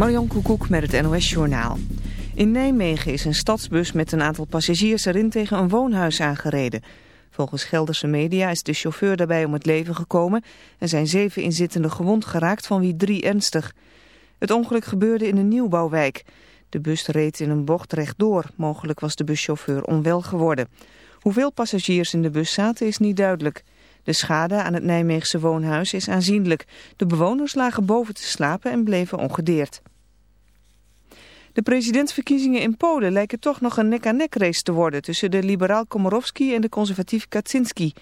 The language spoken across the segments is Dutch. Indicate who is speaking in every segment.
Speaker 1: Marjan Koekoek met het NOS Journaal. In Nijmegen is een stadsbus met een aantal passagiers erin tegen een woonhuis aangereden. Volgens Gelderse media is de chauffeur daarbij om het leven gekomen... en zijn zeven inzittenden gewond geraakt, van wie drie ernstig. Het ongeluk gebeurde in een nieuwbouwwijk. De bus reed in een bocht rechtdoor. Mogelijk was de buschauffeur onwel geworden. Hoeveel passagiers in de bus zaten is niet duidelijk... De schade aan het Nijmeegse woonhuis is aanzienlijk. De bewoners lagen boven te slapen en bleven ongedeerd. De presidentsverkiezingen in Polen lijken toch nog een nek-aan-nek race te worden tussen de liberaal Komorowski en de conservatief Kaczynski.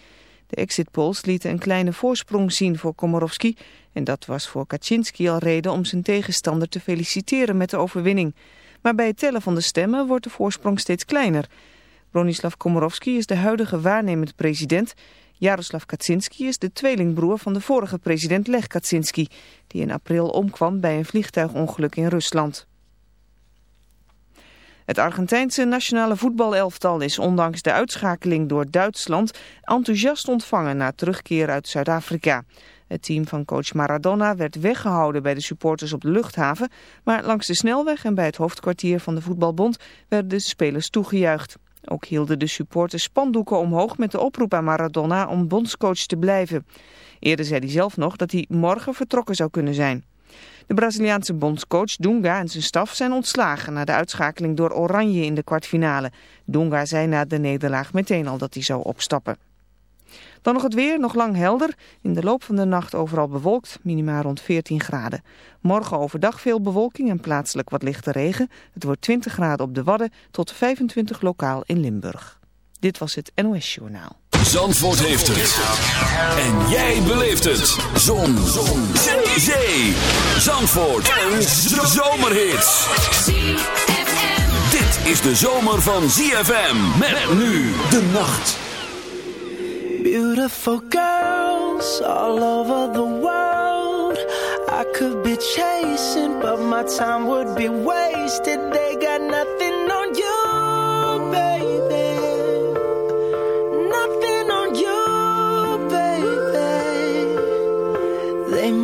Speaker 1: De exit polls lieten een kleine voorsprong zien voor Komorowski en dat was voor Kaczynski al reden om zijn tegenstander te feliciteren met de overwinning. Maar bij het tellen van de stemmen wordt de voorsprong steeds kleiner. Bronislav Komorowski is de huidige waarnemend president Jaroslav Kaczynski is de tweelingbroer van de vorige president Lech Kaczynski, die in april omkwam bij een vliegtuigongeluk in Rusland. Het Argentijnse nationale voetbalelftal is ondanks de uitschakeling door Duitsland enthousiast ontvangen na terugkeer uit Zuid-Afrika. Het team van coach Maradona werd weggehouden bij de supporters op de luchthaven, maar langs de snelweg en bij het hoofdkwartier van de voetbalbond werden de spelers toegejuicht. Ook hielden de supporters spandoeken omhoog met de oproep aan Maradona om bondscoach te blijven. Eerder zei hij zelf nog dat hij morgen vertrokken zou kunnen zijn. De Braziliaanse bondscoach Dunga en zijn staf zijn ontslagen na de uitschakeling door Oranje in de kwartfinale. Dunga zei na de nederlaag meteen al dat hij zou opstappen. Dan nog het weer, nog lang helder. In de loop van de nacht overal bewolkt, minimaal rond 14 graden. Morgen overdag veel bewolking en plaatselijk wat lichte regen. Het wordt 20 graden op de Wadden tot 25 lokaal in Limburg. Dit was het NOS Journaal.
Speaker 2: Zandvoort heeft het. En jij beleeft het. Zon. Zon. Zee. Zandvoort. Een zomerhit. Dit is de zomer van ZFM. Met nu de nacht.
Speaker 3: Beautiful girls all over the world. I could be chasing, but my time would be wasted. They got nothing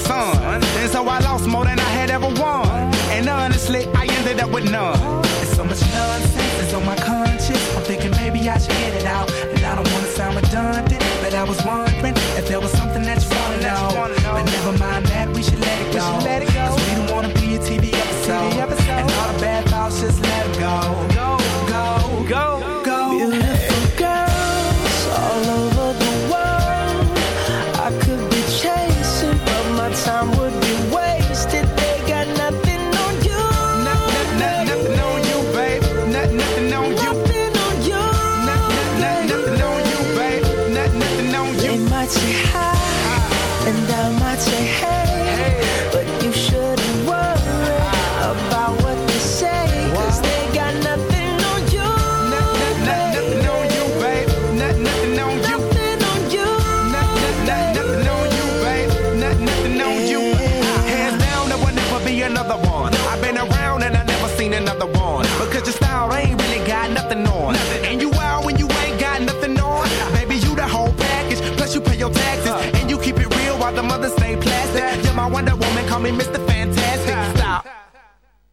Speaker 4: in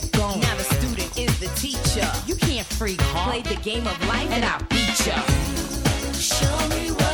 Speaker 5: kept going. Now the student is the teacher. You can't freak, huh? Play the game of life and I'll beat ya. Show me what.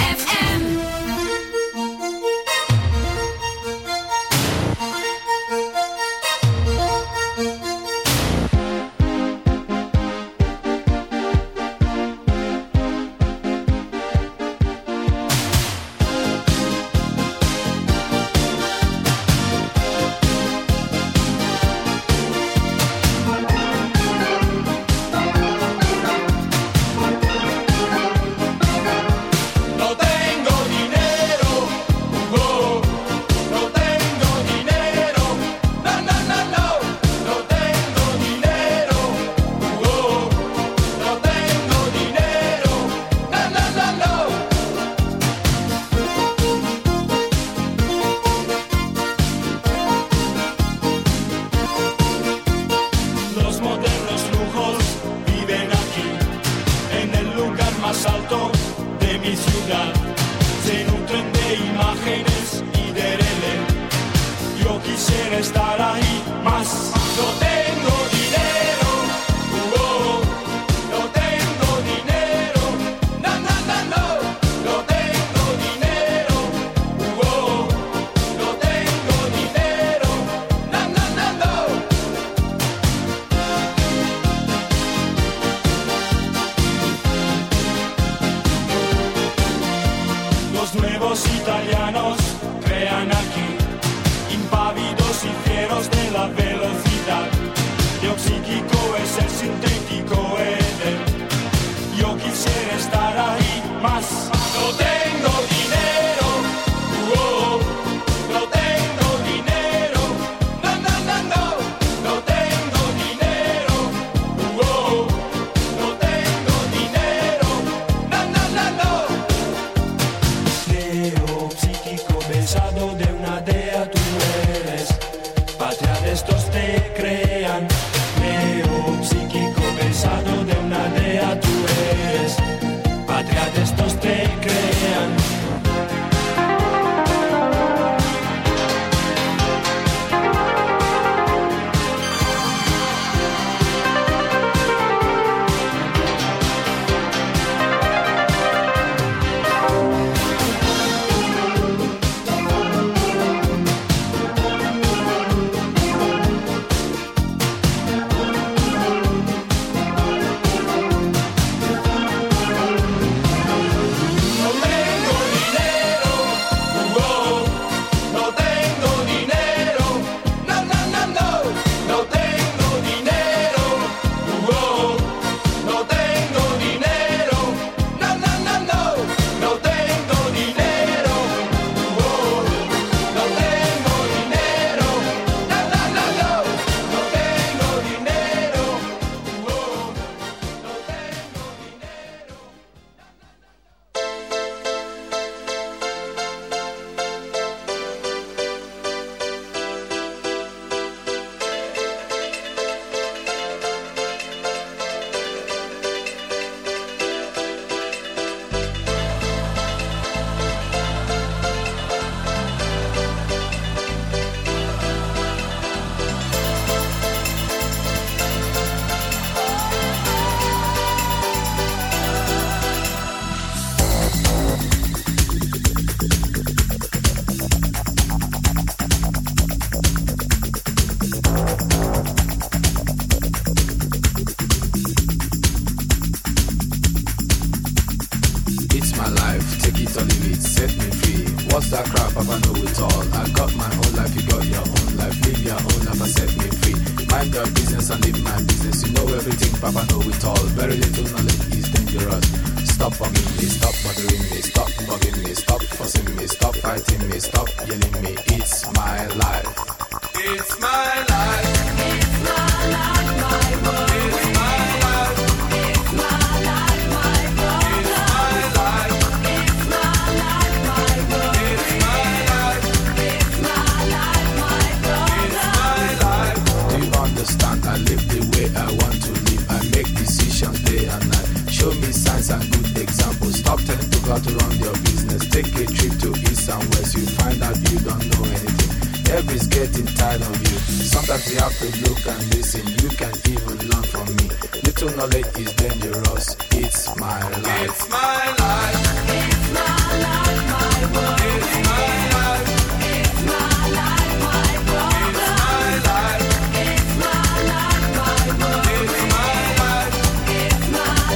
Speaker 6: to knowledge is dangerous. It's my life.
Speaker 7: It's my life. It's my life, my world. It's my life. It's my life, my world. It's my life. It's my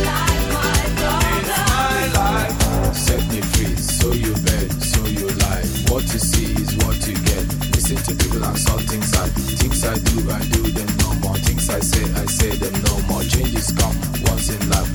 Speaker 7: life, my world. It's my life.
Speaker 6: Set me free, so you bet, so you lie. What you see is what you get. Listen to people and saw things things I do, I do them no more. Things I say, I say them no she's gone was in life.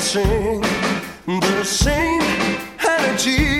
Speaker 8: dancing the
Speaker 3: same energy.